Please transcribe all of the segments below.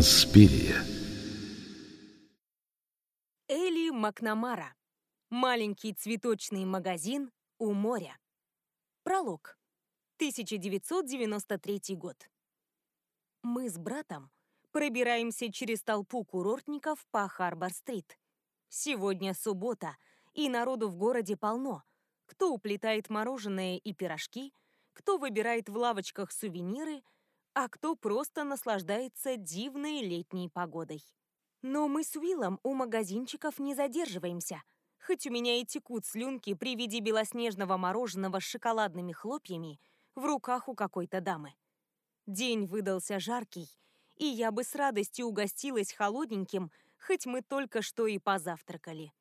Инспирия. Элли Макнамара. Маленький цветочный магазин у моря. Пролог. 1993 год. Мы с братом пробираемся через толпу курортников по Харбор-стрит. Сегодня суббота, и народу в городе полно. Кто уплетает мороженое и пирожки, кто выбирает в лавочках сувениры, а кто просто наслаждается дивной летней погодой. Но мы с Уиллом у магазинчиков не задерживаемся. Хоть у меня и текут слюнки при виде белоснежного мороженого с шоколадными хлопьями в руках у какой-то дамы. День выдался жаркий, и я бы с радостью угостилась холодненьким, хоть мы только что и позавтракали.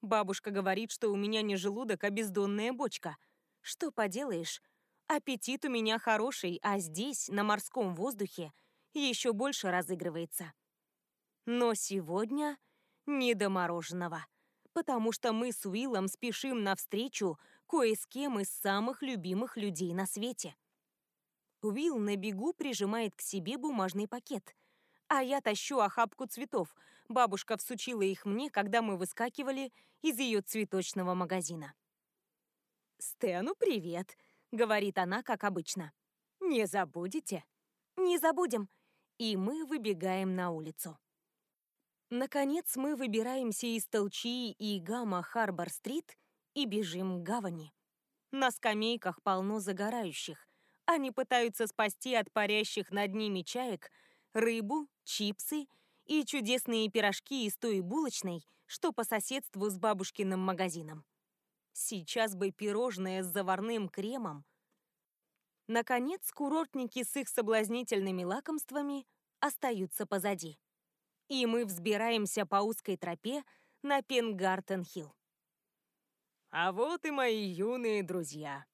Бабушка говорит, что у меня не желудок, а бездонная бочка. Что поделаешь, аппетит у меня хороший, а здесь, на морском воздухе, еще больше разыгрывается. Но сегодня не до мороженого, потому что мы с Уиллом спешим навстречу кое с кем из самых любимых людей на свете. Уилл на бегу прижимает к себе бумажный пакет, а я тащу охапку цветов. Бабушка всучила их мне, когда мы выскакивали из ее цветочного магазина. «Стэну привет», — говорит она, как обычно. «Не забудете?» «Не забудем». И мы выбегаем на улицу. Наконец мы выбираемся из толчии и гамма Харбор-стрит и бежим к гавани. На скамейках полно загорающих. Они пытаются спасти от парящих над ними чаек рыбу, чипсы и чудесные пирожки из той булочной, что по соседству с бабушкиным магазином. Сейчас бы пирожное с заварным кремом. Наконец, курортники с их соблазнительными лакомствами остаются позади. И мы взбираемся по узкой тропе на Пенгартен-Хилл. А вот и мои юные друзья.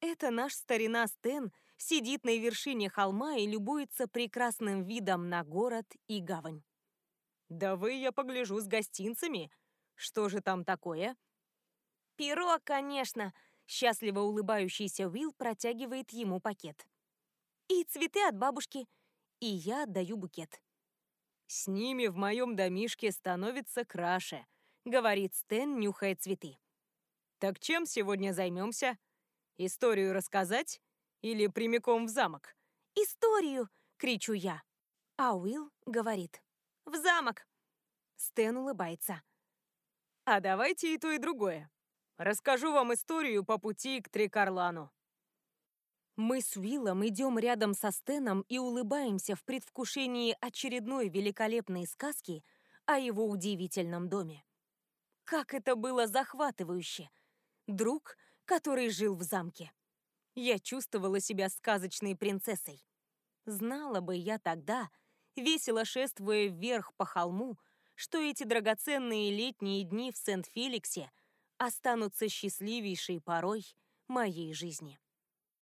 Это наш старина Стэн сидит на вершине холма и любуется прекрасным видом на город и гавань. Да вы, я погляжу, с гостинцами. Что же там такое? Пирог, конечно. Счастливо улыбающийся Уилл протягивает ему пакет. И цветы от бабушки. И я отдаю букет. С ними в моем домишке становится краше, говорит Стэн, нюхая цветы. Так чем сегодня займемся? Историю рассказать или прямиком в замок? Историю, кричу я. А Уилл говорит. В замок. Стэн улыбается. А давайте и то, и другое. Расскажу вам историю по пути к Трикарлану. Мы с Уиллом идем рядом со Стеном и улыбаемся в предвкушении очередной великолепной сказки о его удивительном доме. Как это было захватывающе! друг, который жил в замке. Я чувствовала себя сказочной принцессой. Знала бы я тогда, весело шествуя вверх по холму, что эти драгоценные летние дни в Сент-Феликсе останутся счастливейшей порой моей жизни.